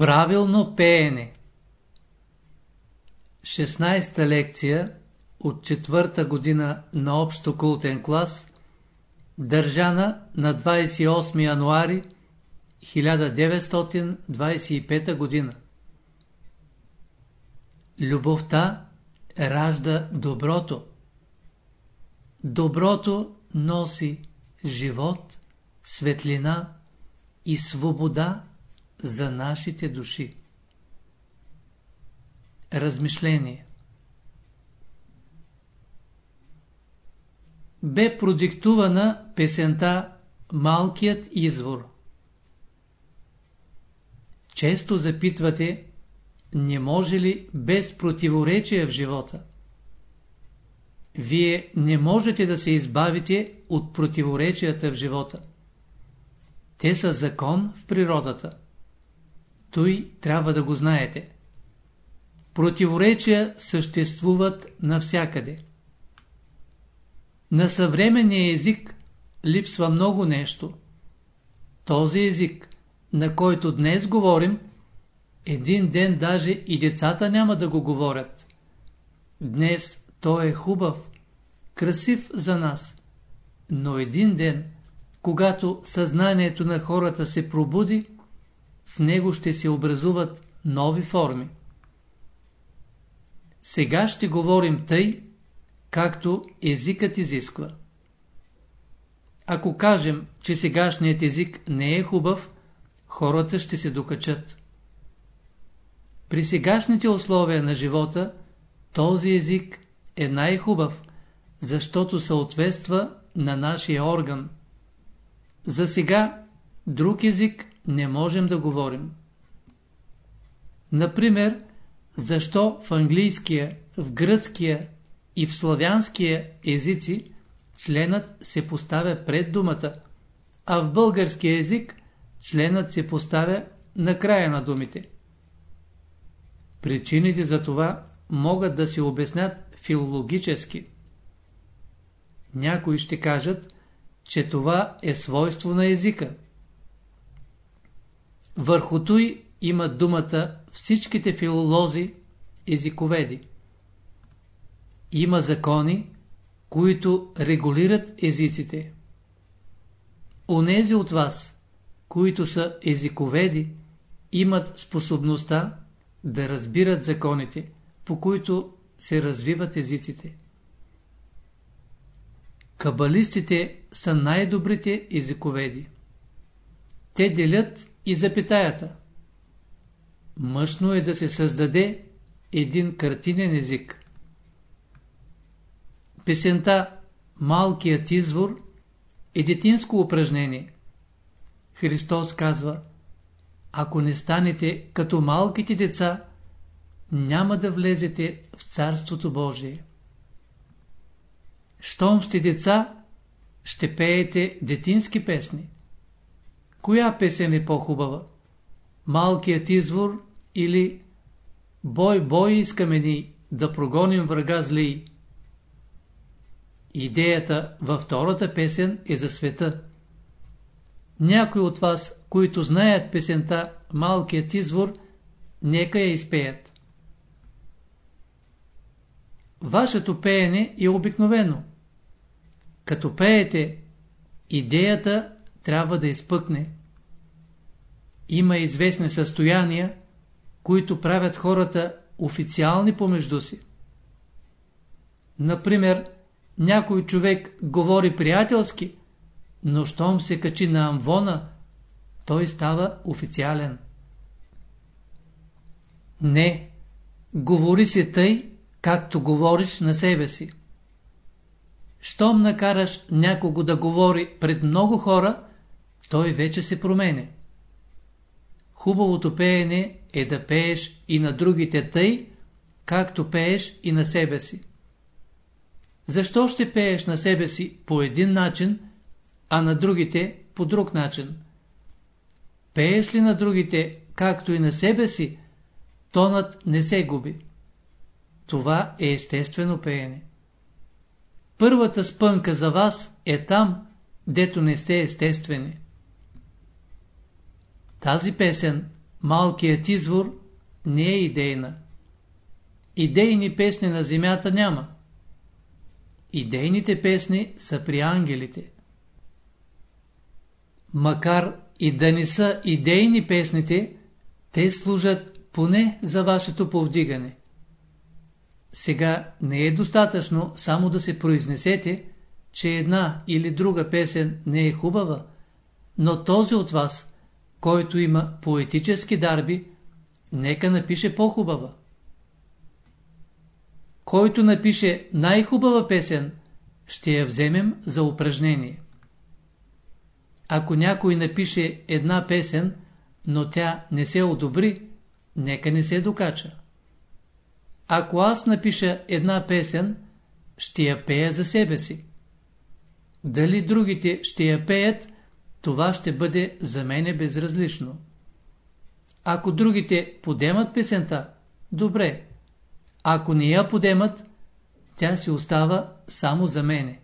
Правилно пеене 16-та лекция от четвърта година на общо култен клас, държана на 28 януари 1925 година. Любовта ражда доброто. Доброто носи живот, светлина и свобода за нашите души. Размишление Бе продиктувана песента Малкият извор. Често запитвате, не може ли без противоречия в живота? Вие не можете да се избавите от противоречията в живота. Те са закон в природата. Той трябва да го знаете. Противоречия съществуват навсякъде. На съвременния език липсва много нещо. Този език, на който днес говорим, един ден даже и децата няма да го говорят. Днес той е хубав, красив за нас, но един ден, когато съзнанието на хората се пробуди, в него ще се образуват нови форми. Сега ще говорим тъй, както езикът изисква. Ако кажем, че сегашният език не е хубав, хората ще се докачат. При сегашните условия на живота, този език е най-хубав, защото съответства на нашия орган. За сега друг език не можем да говорим. Например, защо в английския, в гръцкия и в славянския езици членът се поставя пред думата, а в българския език членът се поставя на края на думите. Причините за това могат да се обяснят филологически. Някои ще кажат, че това е свойство на езика. Върху той има думата всичките филолози, езиковеди. Има закони, които регулират езиците. Онези от вас, които са езиковеди, имат способността да разбират законите, по които се развиват езиците. Кабалистите са най-добрите езиковеди. Те делят и запитаята. Мъжно е да се създаде един картинен език. Песента Малкият извор е детинско упражнение. Христос казва Ако не станете като малките деца, няма да влезете в Царството Божие. Щом сте деца, ще пеете детински песни. Коя песен е по-хубава? Малкият извор или Бой, бой искаме ни да прогоним врага злий? Идеята във втората песен е за света. Някои от вас, които знаят песента Малкият извор, нека я изпеят. Вашето пеене е обикновено. Като пеете, идеята трябва да изпъкне. Има известни състояния, които правят хората официални помежду си. Например, някой човек говори приятелски, но щом се качи на амвона, той става официален. Не, говори се тъй, както говориш на себе си. Щом накараш някого да говори пред много хора, той вече се промене. Хубавото пеене е да пееш и на другите тъй, както пееш и на себе си. Защо ще пееш на себе си по един начин, а на другите по друг начин? Пееш ли на другите, както и на себе си, тонът не се губи. Това е естествено пеене. Първата спънка за вас е там, дето не сте естествени. Тази песен малкият извор не е идейна. Идейни песни на земята няма. Идейните песни са при ангелите. Макар и да не са идейни песните, те служат поне за вашето повдигане. Сега не е достатъчно само да се произнесете, че една или друга песен не е хубава, но този от вас, който има поетически дарби, нека напише по-хубава. Който напише най-хубава песен, ще я вземем за упражнение. Ако някой напише една песен, но тя не се одобри, нека не се докача. Ако аз напиша една песен, ще я пея за себе си. Дали другите ще я пеят, това ще бъде за мене безразлично. Ако другите подемат песента, добре. Ако не я подемат, тя си остава само за мене.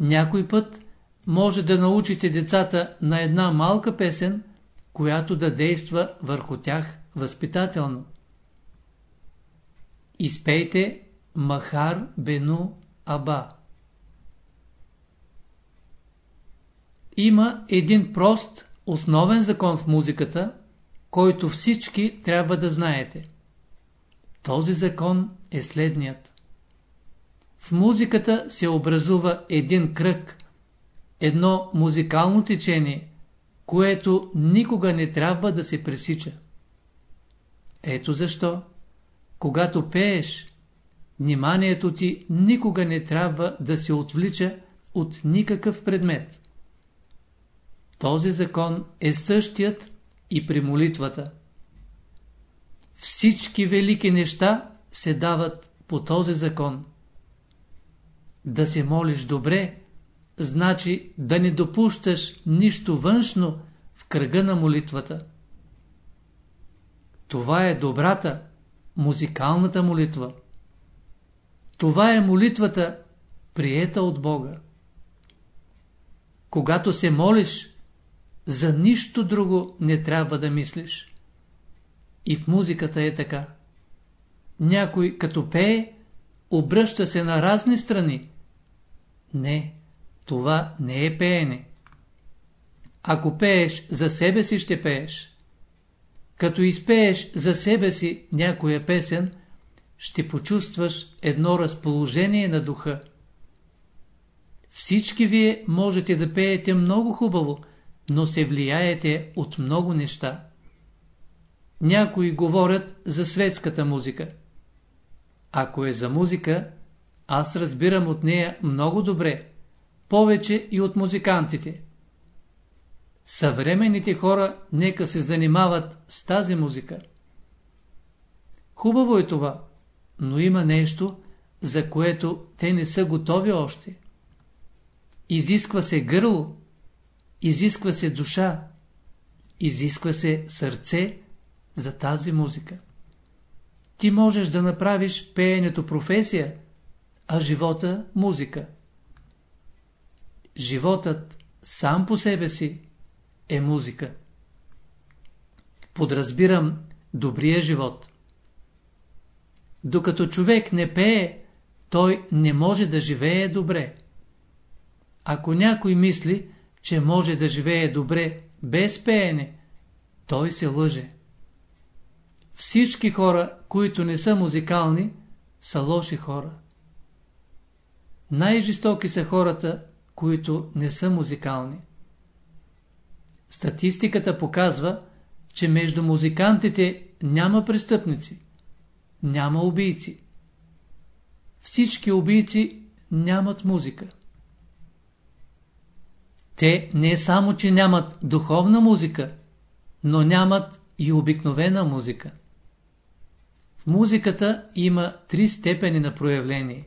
Някой път може да научите децата на една малка песен, която да действа върху тях възпитателно. Изпейте Махар Бену Аба. Има един прост, основен закон в музиката, който всички трябва да знаете. Този закон е следният. В музиката се образува един кръг, едно музикално течение, което никога не трябва да се пресича. Ето защо, когато пееш, вниманието ти никога не трябва да се отвлича от никакъв предмет. Този закон е същият и при молитвата. Всички велики неща се дават по този закон. Да се молиш добре, значи да не допущаш нищо външно в кръга на молитвата. Това е добрата, музикалната молитва. Това е молитвата, приета от Бога. Когато се молиш, за нищо друго не трябва да мислиш. И в музиката е така. Някой като пее, обръща се на разни страни. Не, това не е пеене. Ако пееш, за себе си ще пееш. Като изпееш за себе си някоя песен, ще почувстваш едно разположение на духа. Всички вие можете да пеете много хубаво, но се влияете от много неща. Някои говорят за светската музика. Ако е за музика, аз разбирам от нея много добре, повече и от музикантите. Съвременните хора нека се занимават с тази музика. Хубаво е това, но има нещо, за което те не са готови още. Изисква се гърло, изисква се душа, изисква се сърце за тази музика. Ти можеш да направиш пеенето професия, а живота – музика. Животът сам по себе си е музика. Подразбирам добрия живот. Докато човек не пее, той не може да живее добре. Ако някой мисли, че може да живее добре без пеене, той се лъже. Всички хора, които не са музикални, са лоши хора. Най-жестоки са хората, които не са музикални. Статистиката показва, че между музикантите няма престъпници, няма убийци. Всички убийци нямат музика. Те не само, че нямат духовна музика, но нямат и обикновена музика. В музиката има три степени на проявление.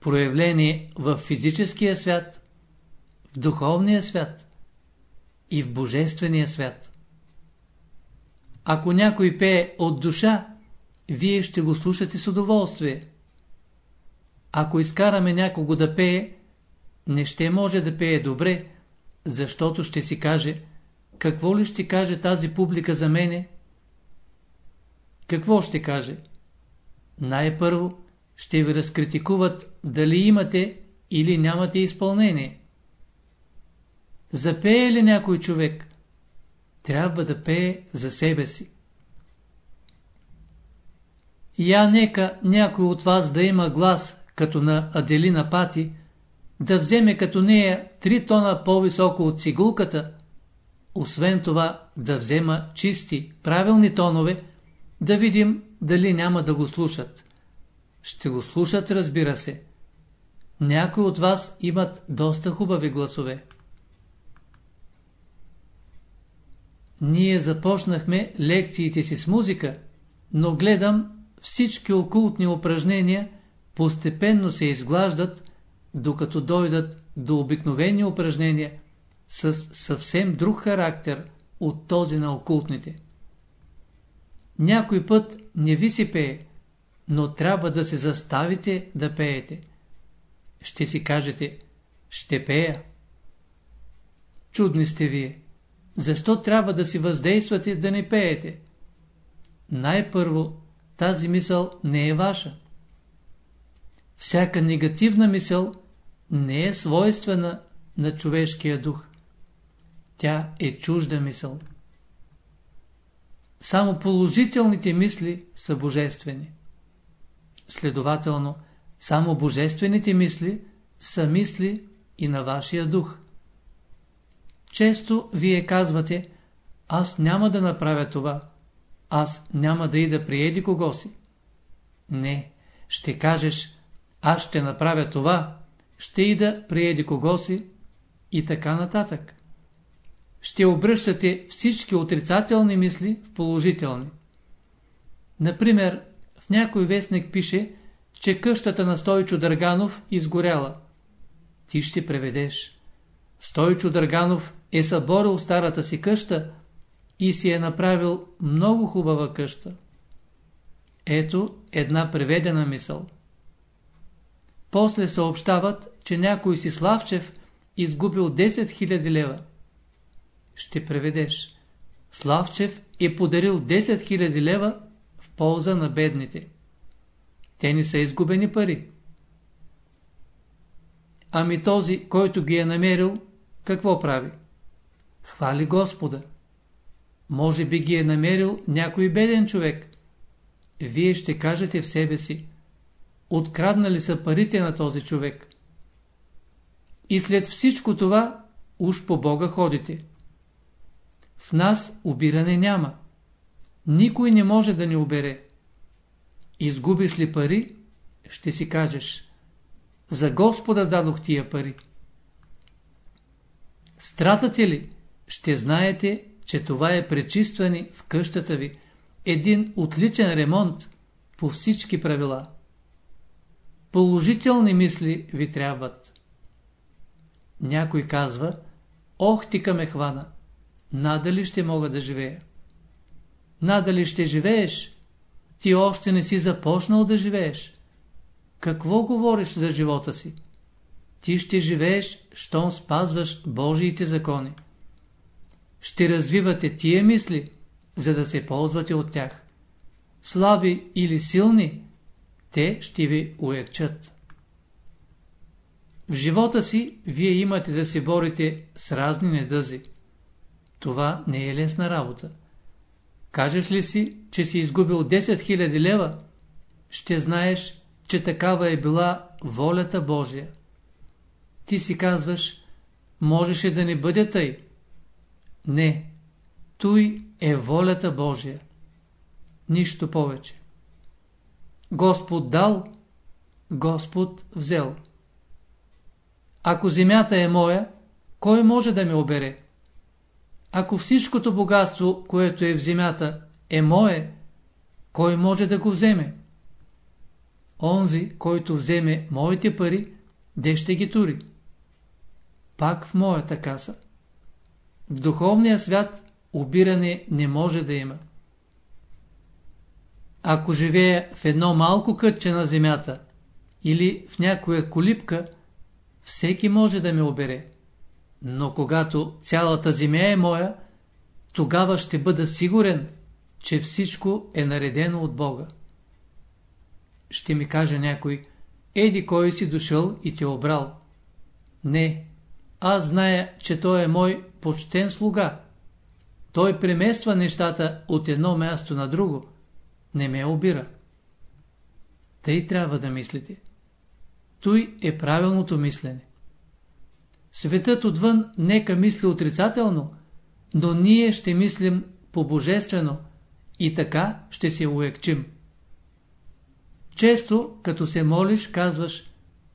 Проявление в физическия свят, в духовния свят и в божествения свят. Ако някой пее от душа, вие ще го слушате с удоволствие. Ако изкараме някого да пее, не ще може да пее добре, защото ще си каже, какво ли ще каже тази публика за мене? Какво ще каже? Най-първо ще ви разкритикуват дали имате или нямате изпълнение. Запее ли някой човек? Трябва да пее за себе си. Я нека някой от вас да има глас, като на Аделина Пати, да вземе като нея три тона по-високо от цигулката, освен това да взема чисти, правилни тонове, да видим дали няма да го слушат. Ще го слушат, разбира се. Някои от вас имат доста хубави гласове. Ние започнахме лекциите си с музика, но гледам всички окултни упражнения постепенно се изглаждат, докато дойдат до обикновени упражнения с съвсем друг характер от този на окултните. Някой път не ви си пее, но трябва да се заставите да пеете. Ще си кажете, ще пея. Чудни сте вие. Защо трябва да си въздействате да не пеете? Най-първо, тази мисъл не е ваша. Всяка негативна мисъл не е свойствена на човешкия дух. Тя е чужда мисъл. Само положителните мисли са божествени. Следователно, само божествените мисли са мисли и на вашия дух. Често вие казвате, аз няма да направя това, аз няма да ида приеди кого си. Не, ще кажеш, аз ще направя това, ще ида приеди кого си и така нататък. Ще обръщате всички отрицателни мисли в положителни. Например, в някой вестник пише, че къщата на Стойчо Дърганов изгоряла. Ти ще преведеш. Стойчо Дърганов е съборил старата си къща и си е направил много хубава къща. Ето една преведена мисъл. После съобщават, че някой си Славчев изгубил 10 000 лева. Ще преведеш. Славчев е подарил 10 000 лева в полза на бедните. Те не са изгубени пари. Ами този, който ги е намерил, какво прави? Хвали Господа. Може би ги е намерил някой беден човек. Вие ще кажете в себе си. Откраднали са парите на този човек. И след всичко това, уж по Бога ходите. В нас обиране няма. Никой не може да ни обере. Изгубиш ли пари, ще си кажеш. За Господа дадох тия пари. Стратате ли, ще знаете, че това е пречистване в къщата ви, един отличен ремонт по всички правила. Положителни мисли ви трябват. Някой казва, ох тика ме хвана, надали ще мога да живея. Надали ще живееш, ти още не си започнал да живееш. Какво говориш за живота си? Ти ще живееш, щом спазваш Божиите закони. Ще развивате тия мисли, за да се ползвате от тях. Слаби или силни, те ще ви уекчат. В живота си вие имате да се борите с разни недъзи. Това не е лесна работа. Кажеш ли си, че си изгубил 10 000 лева, ще знаеш, че такава е била волята Божия. Ти си казваш, можеше да не бъде тъй. Не, той е волята Божия. Нищо повече. Господ дал, Господ взел. Ако земята е моя, кой може да ме обере? Ако всичкото богатство, което е в земята, е мое, кой може да го вземе? Онзи, който вземе моите пари, де ще ги тури? Пак в моята каса. В духовния свят обиране не може да има. Ако живея в едно малко кътче на земята или в някоя колипка, всеки може да ме обере. Но когато цялата земя е моя, тогава ще бъда сигурен, че всичко е наредено от Бога. Ще ми каже някой, еди кой си дошъл и те обрал. Не, аз зная, че той е мой почтен слуга. Той премества нещата от едно място на друго. Не ме обира. Тъй трябва да мислите. Той е правилното мислене. Светът отвън нека мисли отрицателно, но ние ще мислим по-божествено и така ще се уекчим. Често, като се молиш, казваш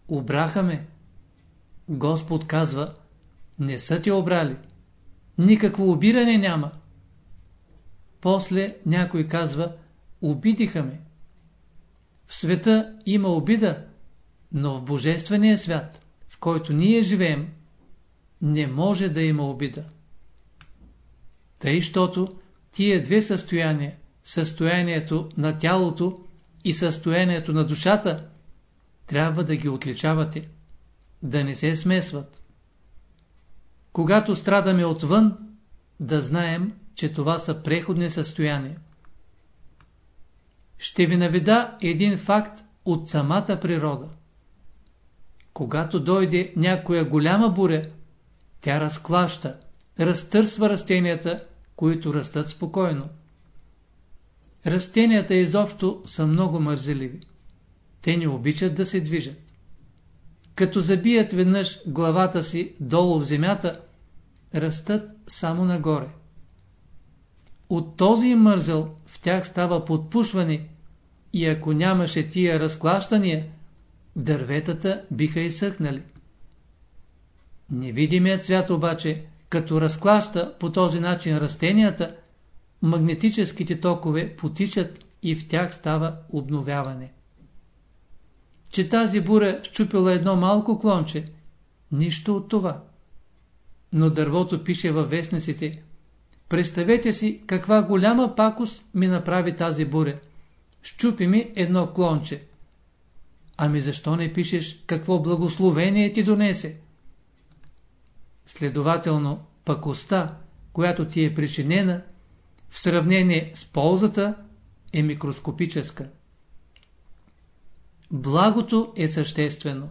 «Обраха ме». Господ казва «Не са те обрали». Никакво обиране няма. После някой казва «Обидиха ме». В света има обида, но в Божествения свят, в който ние живеем, не може да има обида. Тъй, щото тия две състояния, състоянието на тялото и състоянието на душата, трябва да ги отличавате, да не се смесват. Когато страдаме отвън, да знаем, че това са преходни състояния. Ще ви наведа един факт от самата природа. Когато дойде някоя голяма буря, тя разклаща, разтърсва растенията, които растат спокойно. Растенията изобщо са много мързеливи. Те не обичат да се движат. Като забият веднъж главата си долу в земята, растат само нагоре. От този мързел тях става подпушване и ако нямаше тия разклащания, дърветата биха изсъхнали. Невидимият свят обаче, като разклаща по този начин растенията, магнетическите токове потичат и в тях става обновяване. Че тази буря щупила едно малко клонче, нищо от това. Но дървото пише във вестниците. Представете си каква голяма пакост ми направи тази буря. Щупи ми едно клонче. Ами защо не пишеш какво благословение ти донесе? Следователно, пакостта, която ти е причинена, в сравнение с ползата, е микроскопическа. Благото е съществено.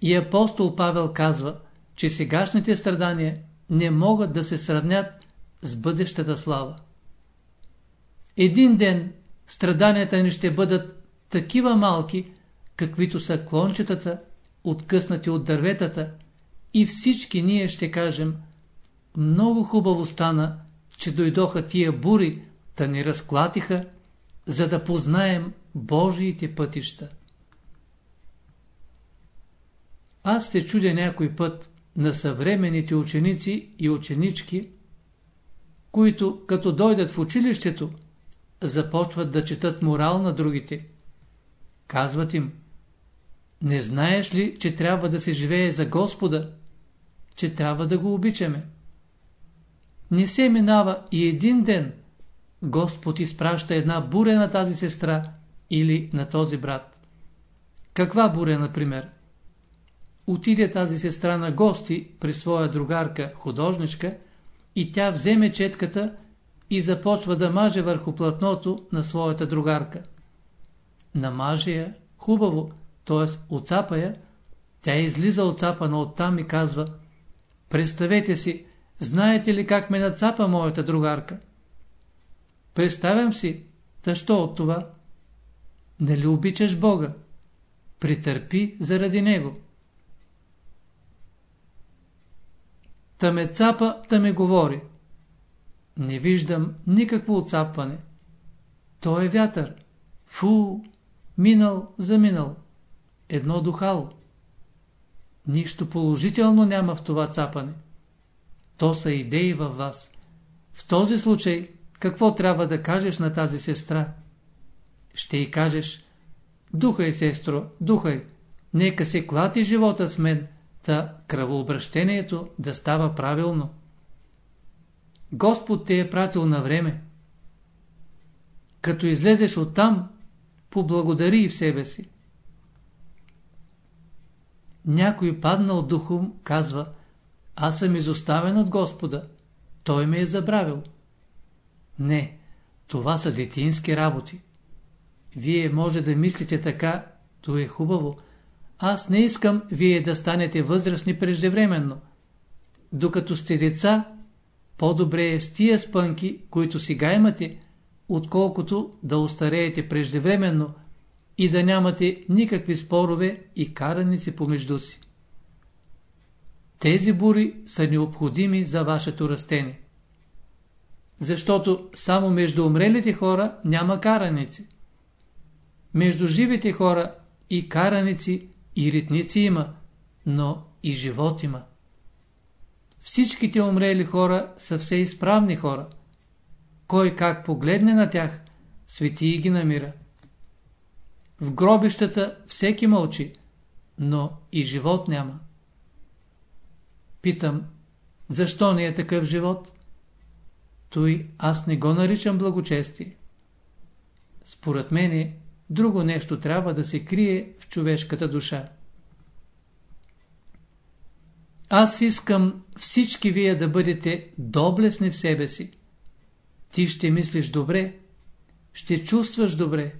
И апостол Павел казва, че сегашните страдания не могат да се сравнят с бъдещата слава. Един ден страданията ни ще бъдат такива малки, каквито са клончетата, откъснати от дърветата, и всички ние ще кажем, много хубаво стана, че дойдоха тия бури, да ни разклатиха, за да познаем Божиите пътища. Аз се чудя някой път на съвременните ученици и ученички, които като дойдат в училището, започват да четат морал на другите. Казват им, не знаеш ли, че трябва да се живее за Господа, че трябва да го обичаме? Не се минава и един ден. Господ изпраща една буря на тази сестра или на този брат. Каква буря, например? Отиде тази сестра на гости при своя другарка, художничка, и тя вземе четката и започва да маже върху платното на своята другарка. Намаже я, хубаво, т.е. отцапа я, тя излиза отцапана оттам и казва Представете си, знаете ли как ме нацапа моята другарка? Представям си, та от това? Нали обичаш Бога? Притърпи заради Него. Та ме цапа, та ме говори. Не виждам никакво отцапване. То е вятър. Фу, минал, заминал. Едно духало. Нищо положително няма в това цапане. То са идеи във вас. В този случай, какво трябва да кажеш на тази сестра? Ще й кажеш, духай, сестро, духай, нека се клати живота с мен, та кръвообращението да става правилно. Господ те е пратил на време. Като излезеш оттам, поблагодари и в себе си. Някой паднал духом казва, аз съм изоставен от Господа. той ме е забравил. Не, това са детински работи. Вие може да мислите така, то е хубаво. Аз не искам вие да станете възрастни преждевременно. Докато сте деца, по-добре е с тия спънки, които сега имате, отколкото да остареете преждевременно и да нямате никакви спорове и караници помежду си. Тези бури са необходими за вашето растение. Защото само между умрелите хора няма караници. Между живите хора и караници и ритници има, но и живот има. Всичките умрели хора са все изправни хора. Кой как погледне на тях, свети ги намира. В гробищата всеки мълчи, но и живот няма. Питам, защо не е такъв живот? Той аз не го наричам благочестие. Според мене, друго нещо трябва да се крие в човешката душа. Аз искам всички вие да бъдете доблесни в себе си. Ти ще мислиш добре, ще чувстваш добре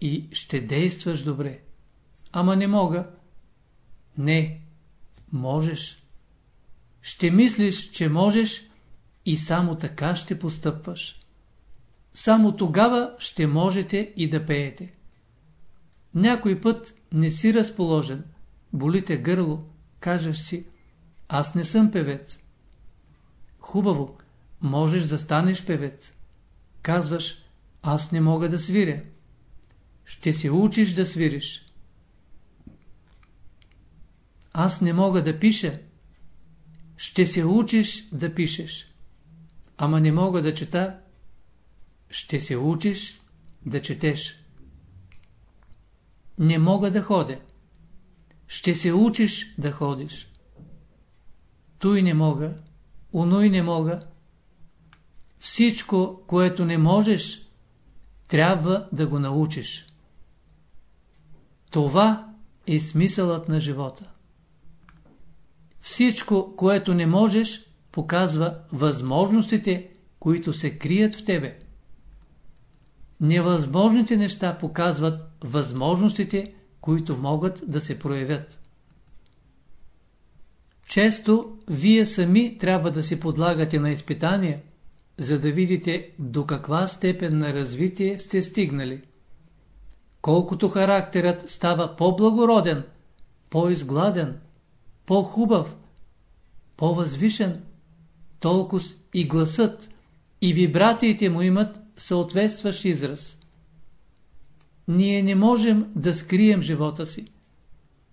и ще действаш добре. Ама не мога. Не, можеш. Ще мислиш, че можеш и само така ще постъпваш. Само тогава ще можете и да пеете. Някой път не си разположен, болите гърло, кажеш си, аз не съм певец. Хубаво, можеш да станеш певец. Казваш, аз не мога да свиря. Ще се учиш да свириш. Аз не мога да пиша. Ще се учиш да пишеш. Ама не мога да чета. Ще се учиш да четеш. Не мога да ходя. Ще се учиш да ходиш. Той не мога, оно и не мога. Всичко, което не можеш, трябва да го научиш. Това е смисълът на живота. Всичко, което не можеш, показва възможностите, които се крият в тебе. Невъзможните неща показват възможностите, които могат да се проявят. Често вие сами трябва да се подлагате на изпитания, за да видите до каква степен на развитие сте стигнали. Колкото характерът става по-благороден, по-изгладен, по-хубав, по-възвишен, толкова и гласът, и вибрациите му имат съответстващ израз. Ние не можем да скрием живота си.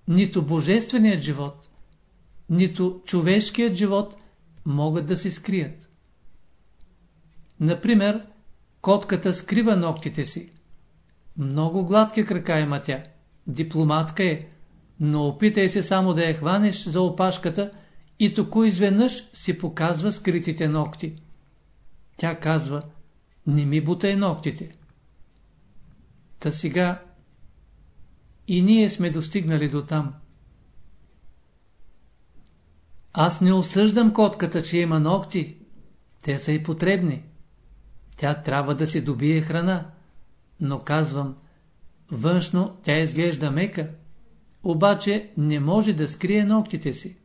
Нито божественият живот, нито човешкият живот могат да се скрият. Например, котката скрива ногтите си. Много гладки крака има тя. Дипломатка е, но опитай се само да я хванеш за опашката и току изведнъж си показва скритите ногти. Тя казва, не ми бутай ногтите. Та сега и ние сме достигнали до там. Аз не осъждам котката, че има ногти. Те са и потребни. Тя трябва да се добие храна. Но казвам, външно тя изглежда мека, обаче не може да скрие ногтите си.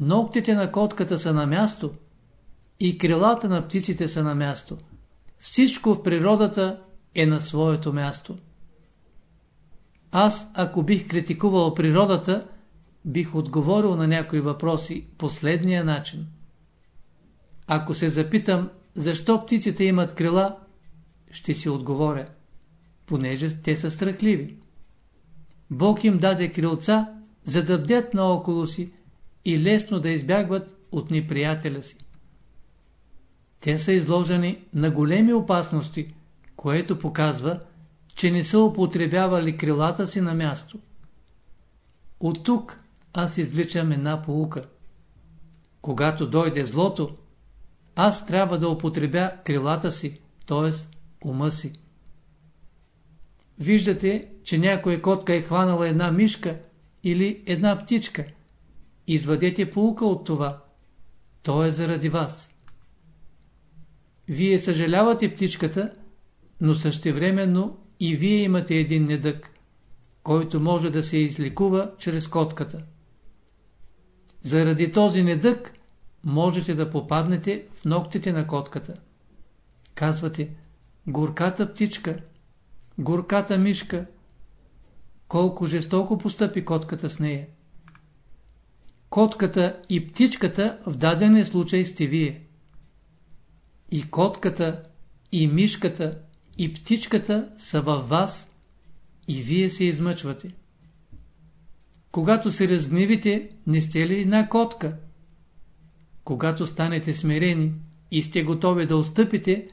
Ногтите на котката са на място и крилата на птиците са на място. Всичко в природата е на своето място. Аз, ако бих критикувал природата, бих отговорил на някои въпроси последния начин. Ако се запитам, защо птиците имат крила, ще си отговоря, понеже те са страхливи. Бог им даде крилца, за да бдят наоколо си и лесно да избягват от неприятеля си. Те са изложени на големи опасности, което показва, че не са употребявали крилата си на място. От тук аз извличам една полука. Когато дойде злото, аз трябва да употребя крилата си, т.е. ума си. Виждате, че някоя котка е хванала една мишка или една птичка. Извадете полука от това. то е заради вас. Вие съжалявате птичката, но същевременно и вие имате един недък, който може да се изликува чрез котката. Заради този недък можете да попаднете в ногтите на котката. Казвате, горката птичка, горката мишка, колко жестоко постъпи котката с нея. Котката и птичката в дадения случай сте вие. И котката, и мишката, и птичката са във вас и вие се измъчвате. Когато се разгневите, не сте ли една котка? Когато станете смирени и сте готови да отстъпите,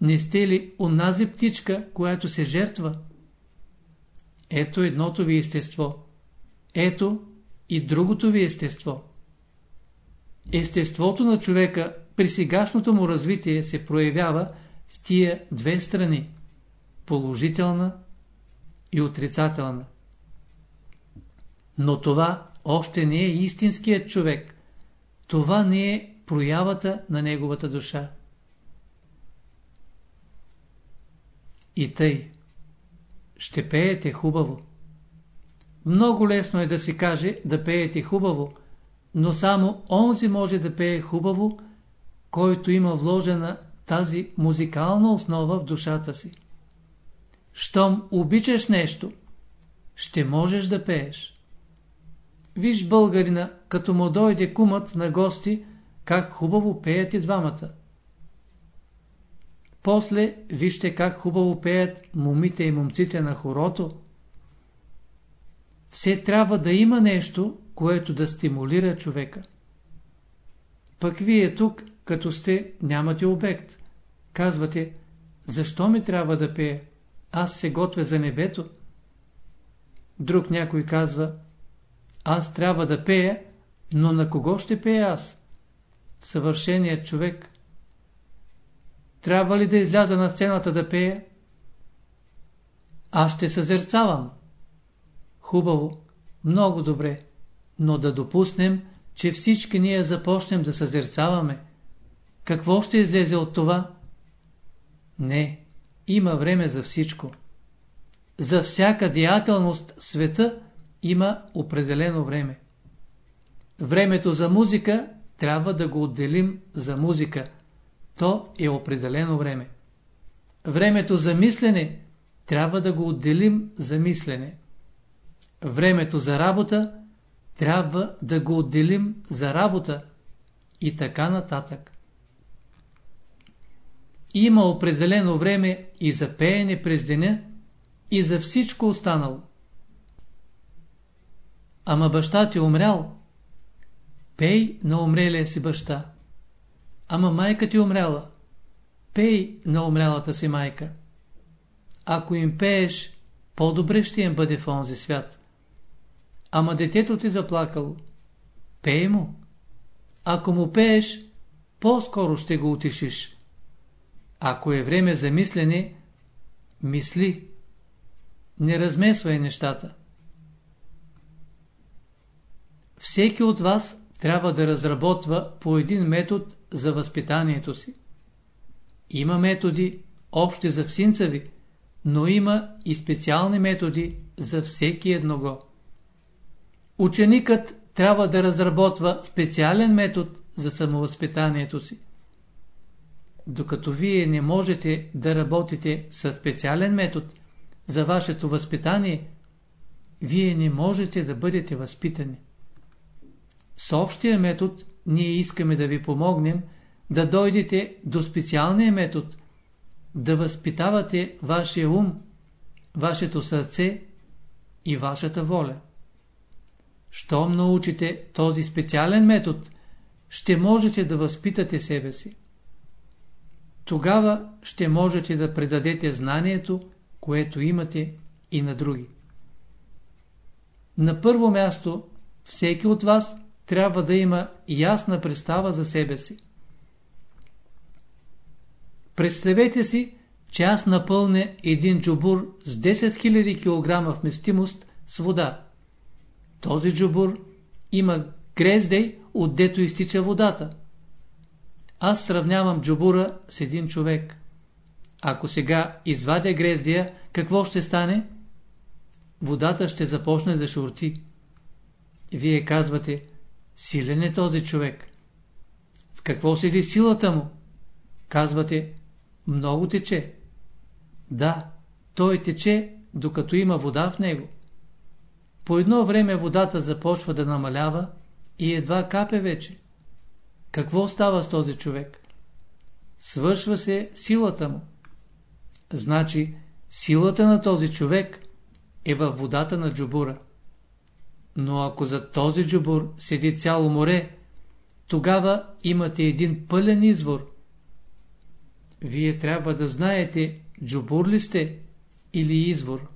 не сте ли онази птичка, която се жертва? Ето едното ви естество. Ето и другото ви естество. Естеството на човека при сегашното му развитие се проявява в тия две страни – положителна и отрицателна. Но това още не е истинският човек. Това не е проявата на неговата душа. И тъй. Ще пеете хубаво. Много лесно е да се каже да пеете хубаво, но само онзи може да пее хубаво, който има вложена тази музикална основа в душата си. Щом обичаш нещо, ще можеш да пееш. Виж българина, като му дойде кумът на гости, как хубаво пеят и двамата. После вижте как хубаво пеят момите и момците на хорото. Все трябва да има нещо, което да стимулира човека. Пък вие тук, като сте, нямате обект. Казвате, защо ми трябва да пея? Аз се готвя за небето. Друг някой казва, аз трябва да пея, но на кого ще пея аз? Съвършеният човек. Трябва ли да изляза на сцената да пея? Аз ще съзерцавам. Хубаво, много добре, но да допуснем, че всички ние започнем да съзерцаваме. Какво ще излезе от това? Не, има време за всичко. За всяка деятелност в света има определено време. Времето за музика трябва да го отделим за музика. То е определено време. Времето за мислене трябва да го отделим за мислене. Времето за работа трябва да го отделим за работа и така нататък. Има определено време и за пеене през деня, и за всичко останало. Ама баща ти умрял. Пей на умрелия си баща. Ама майка ти умряла. Пей на умрялата си майка. Ако им пееш, по-добре ще им бъде в онзи свят. Ама детето ти заплакало. Пей му. Ако му пееш, по-скоро ще го утешиш. Ако е време за мислене, мисли. Не размесвай нещата. Всеки от вас трябва да разработва по един метод за възпитанието си. Има методи, общи за всинца ви, но има и специални методи за всеки едного. Ученикът трябва да разработва специален метод за самовъзпитанието си. Докато вие не можете да работите със специален метод за вашето възпитание, вие не можете да бъдете възпитани. С общия метод ние искаме да ви помогнем да дойдете до специалния метод, да възпитавате вашия ум, вашето сърце и вашата воля. Щом научите този специален метод, ще можете да възпитате себе си. Тогава ще можете да предадете знанието, което имате и на други. На първо място, всеки от вас трябва да има ясна представа за себе си. Представете си, че аз напълня един джубур с 10 000 кг вместимост с вода. Този джубур има грездей, отдето изтича водата. Аз сравнявам джубура с един човек. Ако сега извадя грездия, какво ще стане? Водата ще започне да шурти. Вие казвате, силен е този човек. В какво седи силата му? Казвате, много тече. Да, той тече, докато има вода в него. По едно време водата започва да намалява и едва капе вече. Какво става с този човек? Свършва се силата му. Значи, силата на този човек е във водата на джубура. Но ако за този джубур седи цяло море, тогава имате един пълен извор. Вие трябва да знаете, джубур ли сте или извор.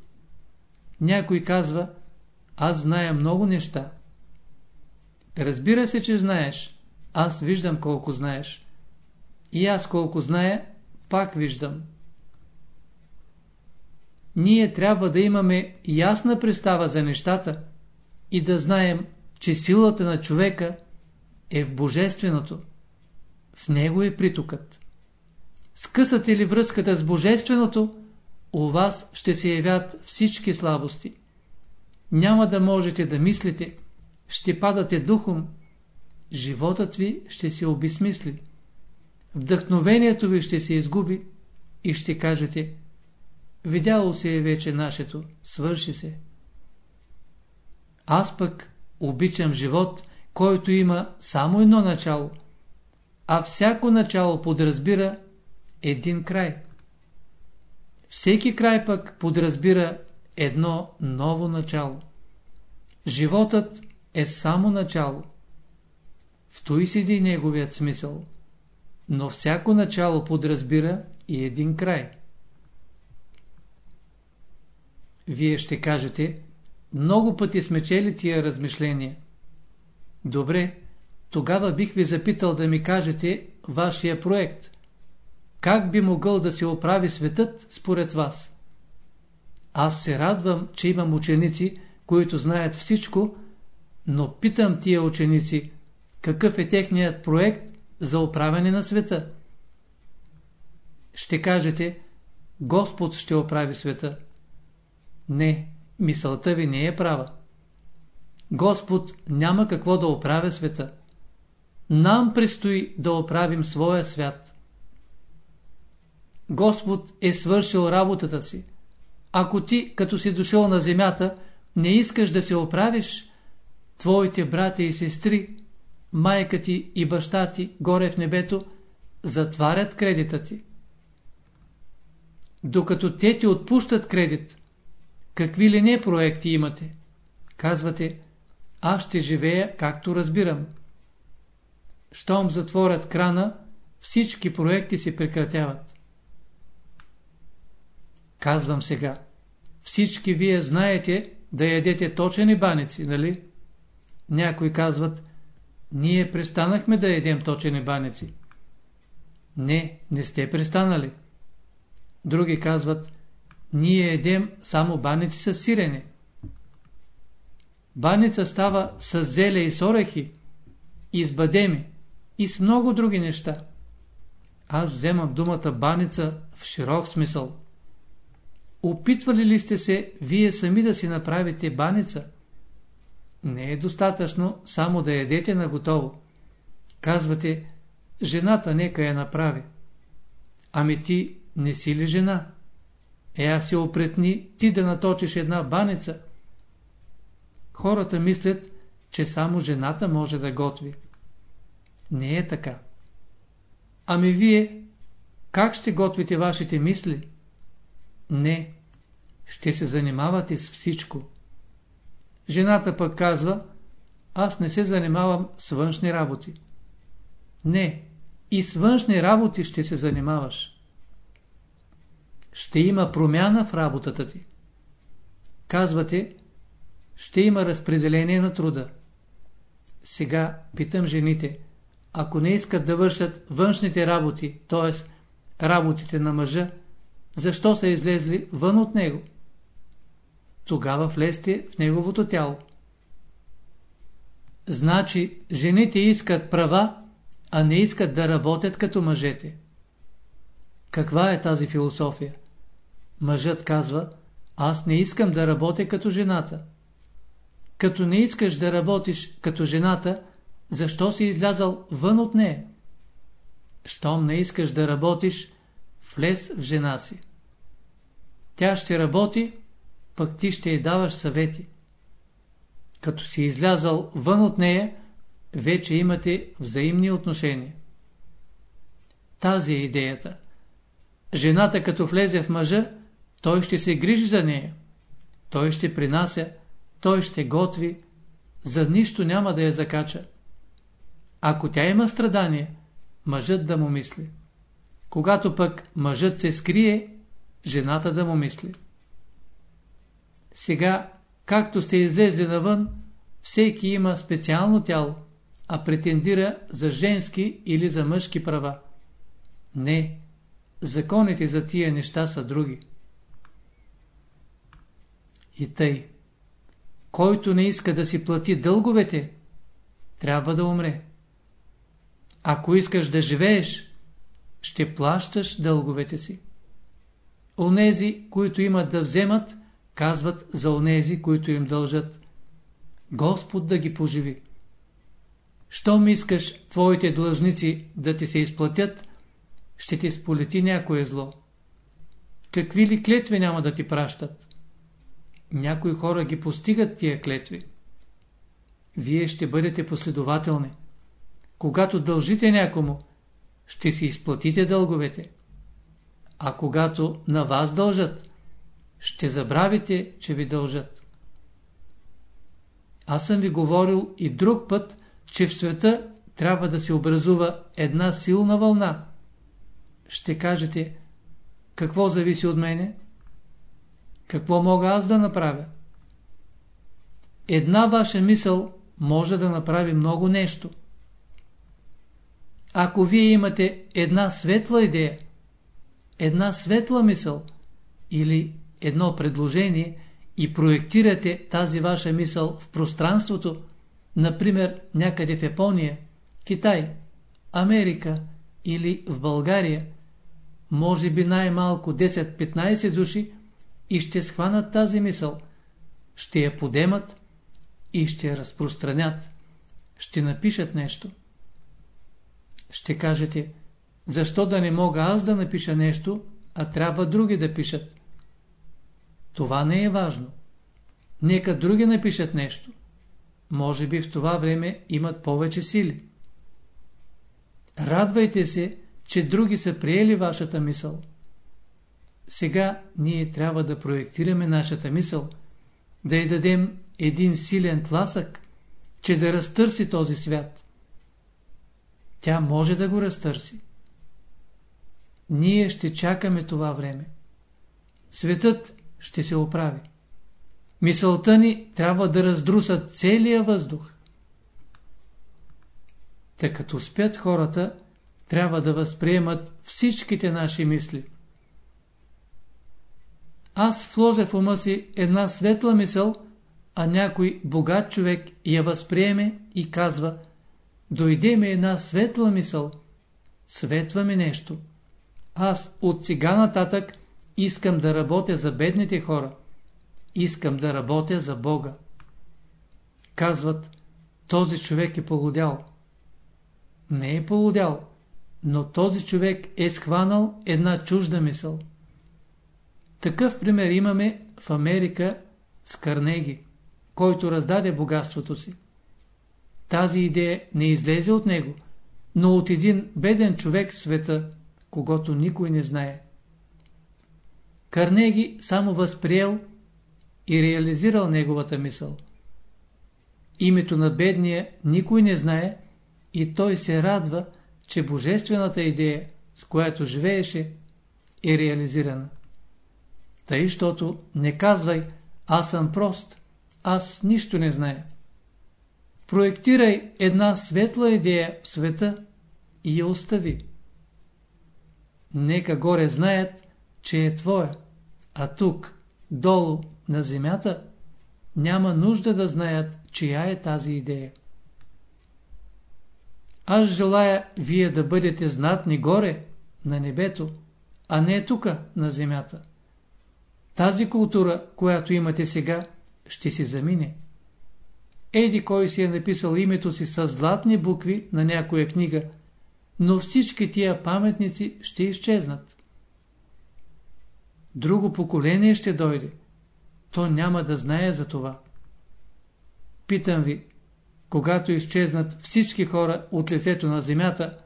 Някой казва, аз зная много неща. Разбира се, че знаеш. Аз виждам колко знаеш. И аз колко зная, пак виждам. Ние трябва да имаме ясна представа за нещата и да знаем, че силата на човека е в Божественото. В него е притокът. Скъсате ли връзката с Божественото, у вас ще се явят всички слабости. Няма да можете да мислите, ще падате духом, животът ви ще се обесмисли. Вдъхновението ви ще се изгуби и ще кажете Видяло се е вече нашето, свърши се. Аз пък обичам живот, който има само едно начало, а всяко начало подразбира един край. Всеки край пък подразбира едно ново начало. Животът е само начало. В той седи неговият смисъл. Но всяко начало подразбира и един край. Вие ще кажете, много пъти сме чели тия размишления. Добре, тогава бих ви запитал да ми кажете вашия проект. Как би могъл да се оправи светът според вас? Аз се радвам, че имам ученици, които знаят всичко, но питам тия ученици, какъв е техният проект за оправяне на света? Ще кажете, Господ ще оправи света. Не, мисълта ви не е права. Господ няма какво да оправя света. Нам предстои да оправим своя свят. Господ е свършил работата си. Ако ти, като си дошъл на земята, не искаш да се оправиш, твоите братя и сестри, майка ти и баща ти горе в небето, затварят кредита ти. Докато те ти отпущат кредит, какви ли не проекти имате? Казвате, аз ще живея както разбирам. Щом затворят крана, всички проекти се прекратяват. Казвам сега, всички вие знаете да ядете точени баници, нали? Някои казват, ние престанахме да едем точени баници. Не, не сте престанали. Други казват, ние едем само баници с сирене. Баница става с зеле и с орехи, и с бадеми, и с много други неща. Аз вземам думата баница в широк смисъл. Опитвали ли сте се вие сами да си направите баница? Не е достатъчно само да ядете на готово. Казвате, жената нека я направи. Ами ти не си ли жена? Е, аз се опретни ти да наточиш една баница. Хората мислят, че само жената може да готви. Не е така. Ами вие, как ще готвите вашите мисли? Не, ще се занимавате с всичко. Жената пък казва, аз не се занимавам с външни работи. Не, и с външни работи ще се занимаваш. Ще има промяна в работата ти. Казвате, ще има разпределение на труда. Сега питам жените, ако не искат да вършат външните работи, т.е. работите на мъжа, защо са излезли вън от него? Тогава влезте в неговото тяло. Значи, жените искат права, а не искат да работят като мъжете. Каква е тази философия? Мъжът казва, аз не искам да работя като жената. Като не искаш да работиш като жената, защо си излязал вън от нея? Щом не искаш да работиш, влез в жена си. Тя ще работи, пък ти ще й даваш съвети. Като си излязал вън от нея, вече имате взаимни отношения. Тази е идеята. Жената като влезе в мъжа, той ще се грижи за нея. Той ще принася, той ще готви, за нищо няма да я закача. Ако тя има страдание, мъжът да му мисли. Когато пък мъжът се скрие, жената да му мисли. Сега, както сте излезли навън, всеки има специално тяло, а претендира за женски или за мъжки права. Не, законите за тия неща са други. И тъй, който не иска да си плати дълговете, трябва да умре. Ако искаш да живееш, ще плащаш дълговете си. Онези, които имат да вземат, казват за онези, които им дължат. Господ да ги поживи. Щом искаш твоите длъжници да ти се изплатят, ще ти сполети някое зло. Какви ли клетви няма да ти пращат? Някои хора ги постигат тия клетви. Вие ще бъдете последователни. Когато дължите някому, ще си изплатите дълговете. А когато на вас дължат, ще забравите, че ви дължат. Аз съм ви говорил и друг път, че в света трябва да се образува една силна вълна. Ще кажете, какво зависи от мене? Какво мога аз да направя? Една ваша мисъл може да направи много нещо. Ако вие имате една светла идея, една светла мисъл или едно предложение и проектирате тази ваша мисъл в пространството, например някъде в Япония, Китай, Америка или в България, може би най-малко 10-15 души и ще схванат тази мисъл, ще я подемат и ще я разпространят, ще напишат нещо. Ще кажете, защо да не мога аз да напиша нещо, а трябва други да пишат? Това не е важно. Нека други напишат нещо. Може би в това време имат повече сили. Радвайте се, че други са приели вашата мисъл. Сега ние трябва да проектираме нашата мисъл, да й дадем един силен тласък, че да разтърси този свят. Тя може да го разтърси. Ние ще чакаме това време. Светът ще се оправи. Мисълта ни трябва да раздрусат целия въздух. Тъй като спят хората, трябва да възприемат всичките наши мисли. Аз вложа в ума си една светла мисъл, а някой богат човек я възприеме и казва Дойде ми една светла мисъл, светва ми нещо. Аз от сега нататък искам да работя за бедните хора. Искам да работя за Бога. Казват, този човек е полудял. Не е полудял, но този човек е схванал една чужда мисъл. Такъв пример имаме в Америка с Карнеги, който раздаде богатството си. Тази идея не излезе от него, но от един беден човек в света, когато никой не знае. Карнеги само възприел и реализирал неговата мисъл. Името на бедния никой не знае и той се радва, че божествената идея, с която живееше, е реализирана. Тъй, щото не казвай, аз съм прост, аз нищо не зная. Проектирай една светла идея в света и я остави. Нека горе знаят, че е твоя, а тук, долу, на земята, няма нужда да знаят, чия е тази идея. Аз желая вие да бъдете знатни горе, на небето, а не тука, на земята. Тази култура, която имате сега, ще си замине. Еди кой си е написал името си с златни букви на някоя книга, но всички тия паметници ще изчезнат. Друго поколение ще дойде. То няма да знае за това. Питам ви, когато изчезнат всички хора от лицето на земята,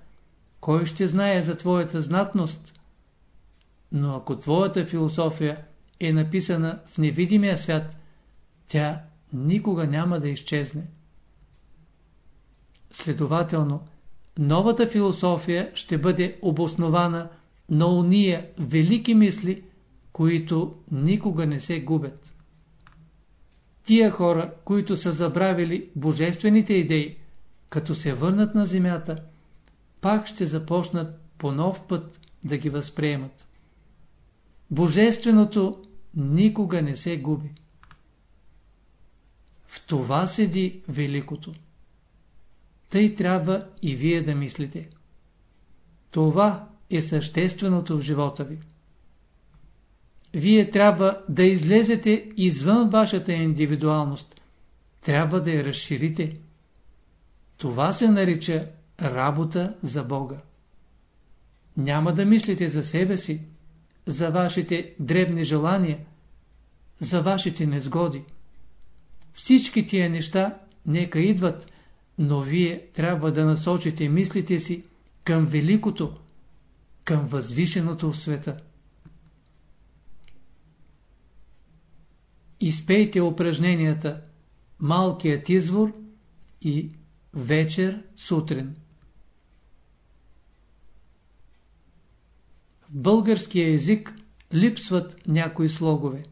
кой ще знае за твоята знатност? Но ако твоята философия е написана в невидимия свят, тя никога няма да изчезне. Следователно, новата философия ще бъде обоснована на уния велики мисли, които никога не се губят. Тия хора, които са забравили божествените идеи, като се върнат на земята, пак ще започнат по нов път да ги възприемат. Божественото никога не се губи. В това седи великото. Тъй трябва и вие да мислите. Това е същественото в живота ви. Вие трябва да излезете извън вашата индивидуалност. Трябва да я разширите. Това се нарича работа за Бога. Няма да мислите за себе си, за вашите дребни желания, за вашите незгоди. Всички тия неща нека идват, но вие трябва да насочите мислите си към великото, към възвишеното в света. Изпейте упражненията Малкият извор и Вечер сутрин. В българския език липсват някои слогове.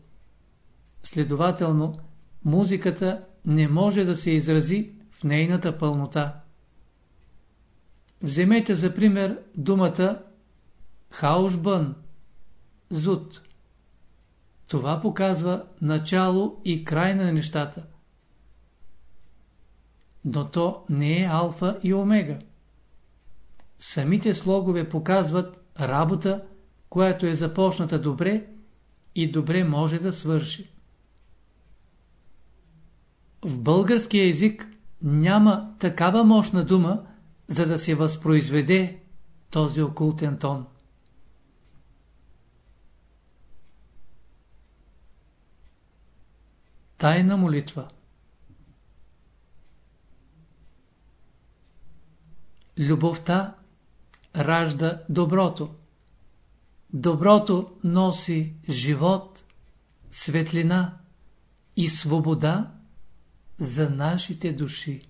Следователно, музиката не може да се изрази в нейната пълнота. Вземете за пример думата хаушбън, зуд. Това показва начало и край на нещата. Но то не е алфа и омега. Самите слогове показват работа, която е започната добре и добре може да свърши. В българския език няма такава мощна дума, за да се възпроизведе този окултен тон. Тайна молитва Любовта ражда доброто. Доброто носи живот, светлина и свобода за нашите души.